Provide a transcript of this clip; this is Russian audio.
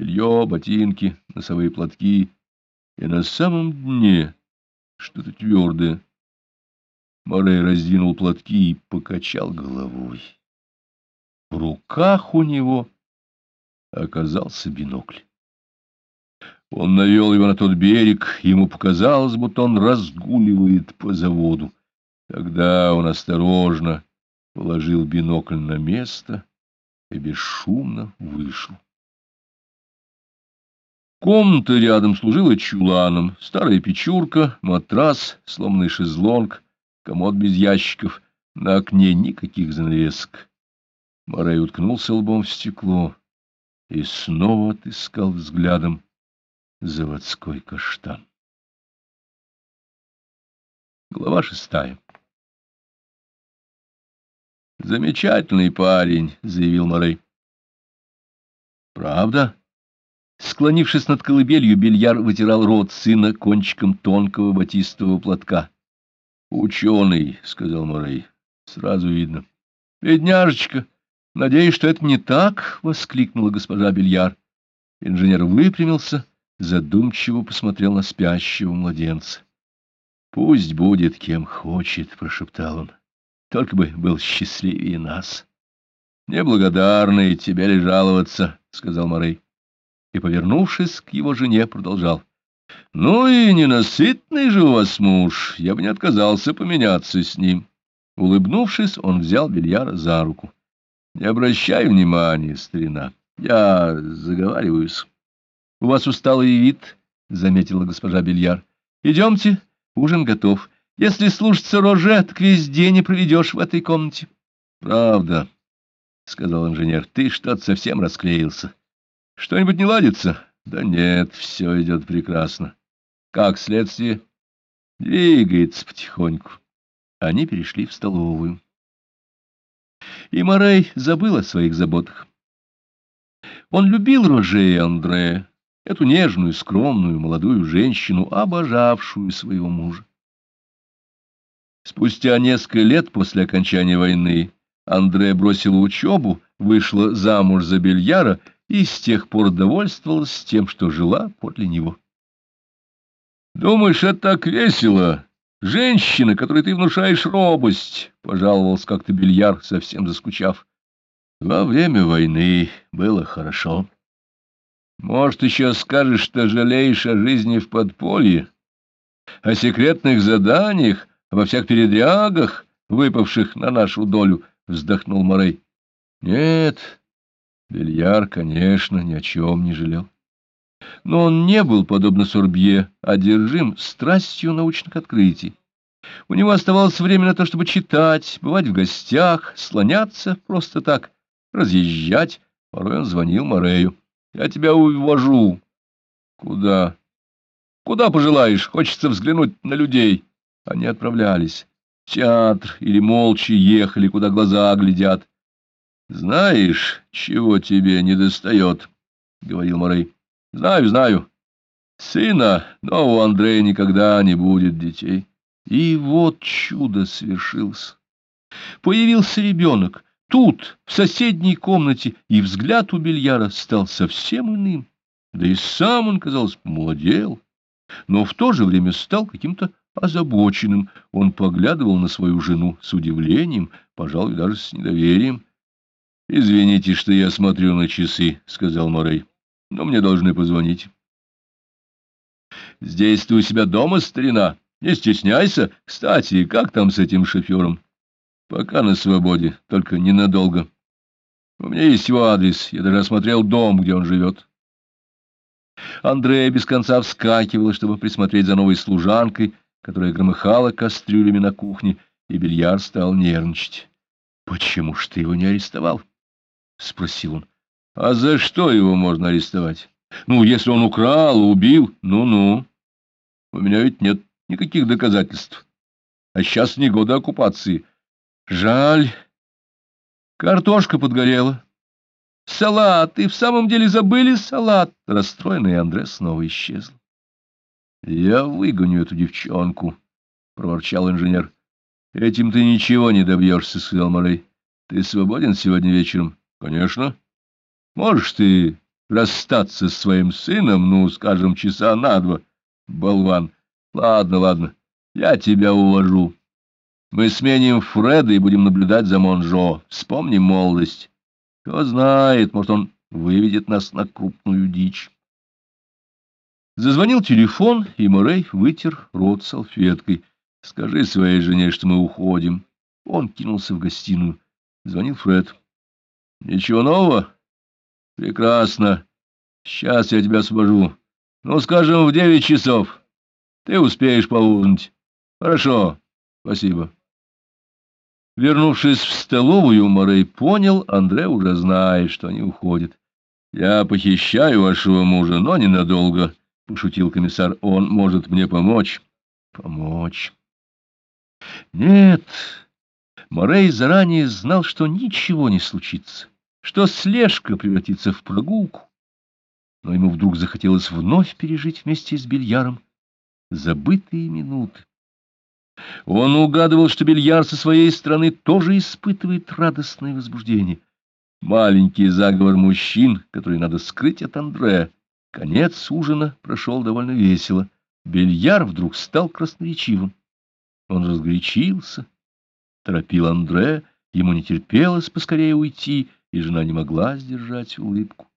Белье, ботинки, носовые платки. И на самом дне что-то твердое. Морей раздвинул платки и покачал головой. В руках у него оказался бинокль. Он навел его на тот берег, ему показалось, будто он разгуливает по заводу. Тогда он осторожно положил бинокль на место и бесшумно вышел. Комната рядом служила чуланом, старая печурка, матрас, сломанный шезлонг, комод без ящиков, на окне никаких занавесок. Морей уткнулся лбом в стекло и снова отыскал взглядом заводской каштан. Глава шестая «Замечательный парень», — заявил Морей. «Правда?» Склонившись над колыбелью, бильяр вытирал рот сына кончиком тонкого батистового платка. «Ученый», — сказал Морей, — «сразу видно». «Бедняжечка, надеюсь, что это не так?» — воскликнула госпожа Бильяр. Инженер выпрямился задумчиво посмотрел на спящего младенца. — Пусть будет кем хочет, — прошептал он, — только бы был счастливее нас. — Неблагодарный тебе ли жаловаться, — сказал Морей. И, повернувшись к его жене, продолжал. — Ну и ненасытный же у вас муж, я бы не отказался поменяться с ним. Улыбнувшись, он взял Бельяра за руку. — Не обращай внимания, старина, я заговариваюсь. — У вас усталый вид, — заметила госпожа Бельяр. — Идемте, ужин готов. Если слушаться Роже, так весь день не проведешь в этой комнате. — Правда, — сказал инженер, — ты что-то совсем расклеился. — Что-нибудь не ладится? — Да нет, все идет прекрасно. — Как следствие? — Двигается потихоньку. Они перешли в столовую. И Морей забыл о своих заботах. Он любил Роже и Андрея, эту нежную, скромную, молодую женщину, обожавшую своего мужа. Спустя несколько лет после окончания войны Андре бросила учебу, вышла замуж за Бельяра и с тех пор довольствовалась тем, что жила подле него. «Думаешь, это так весело? Женщина, которой ты внушаешь робость!» — пожаловался как-то Бельяр, совсем заскучав. «Во время войны было хорошо». Может, еще скажешь, что жалеешь о жизни в подполье, о секретных заданиях, обо всех передрягах, выпавших на нашу долю, — вздохнул Морей. Нет, Бельяр, конечно, ни о чем не жалел. Но он не был, подобно Сорбье, одержим страстью научных открытий. У него оставалось время на то, чтобы читать, бывать в гостях, слоняться просто так, разъезжать. Порой он звонил Морею. Я тебя увожу. Куда? Куда пожелаешь? Хочется взглянуть на людей. Они отправлялись. В театр или молча ехали, куда глаза глядят. Знаешь, чего тебе не достает? — говорил Морей. — Знаю, знаю. Сына, но у Андрея никогда не будет детей. И вот чудо свершилось. Появился ребенок — тут, в соседней комнате, и взгляд у Бельяра стал совсем иным. Да и сам он, казалось, помолодел, но в то же время стал каким-то озабоченным. Он поглядывал на свою жену с удивлением, пожалуй, даже с недоверием. — Извините, что я смотрю на часы, — сказал Морей, — но мне должны позвонить. — Здесь ты у себя дома, старина? Не стесняйся. Кстати, как там с этим шофером? — Пока на свободе, только ненадолго. У меня есть его адрес, я даже осмотрел дом, где он живет. Андрея без конца вскакивала, чтобы присмотреть за новой служанкой, которая громыхала кастрюлями на кухне, и бильяр стал нервничать. — Почему ж ты его не арестовал? — спросил он. — А за что его можно арестовать? Ну, если он украл, убил, ну-ну. У меня ведь нет никаких доказательств. А сейчас не годы оккупации. Жаль. Картошка подгорела. Салат! И в самом деле забыли салат. Расстроенный Андре снова исчезл. Я выгоню эту девчонку, — проворчал инженер. Этим ты ничего не добьешься, — сказал Морей. Ты свободен сегодня вечером? Конечно. Можешь ты расстаться с своим сыном, ну, скажем, часа на два. Болван. Ладно, ладно, я тебя увожу. Мы сменим Фреда и будем наблюдать за Монжо. Вспомним молодость. Кто знает, может, он выведет нас на крупную дичь. Зазвонил телефон, и Морей вытер рот салфеткой. — Скажи своей жене, что мы уходим. Он кинулся в гостиную. Звонил Фред. — Ничего нового? — Прекрасно. Сейчас я тебя освобожу. Ну, скажем, в девять часов. Ты успеешь поужинать. Хорошо. Спасибо. Вернувшись в столовую, Морей понял, Андре уже знает, что они уходят. — Я похищаю вашего мужа, но ненадолго, — пошутил комиссар. — Он может мне помочь. — Помочь. Нет, Морей заранее знал, что ничего не случится, что слежка превратится в прогулку. Но ему вдруг захотелось вновь пережить вместе с бильяром забытые минуты. Он угадывал, что бильяр со своей стороны тоже испытывает радостное возбуждение. Маленький заговор мужчин, который надо скрыть от Андрея. Конец ужина прошел довольно весело. Бильяр вдруг стал красноречивым. Он разгорячился, торопил Андре, ему не терпелось поскорее уйти, и жена не могла сдержать улыбку.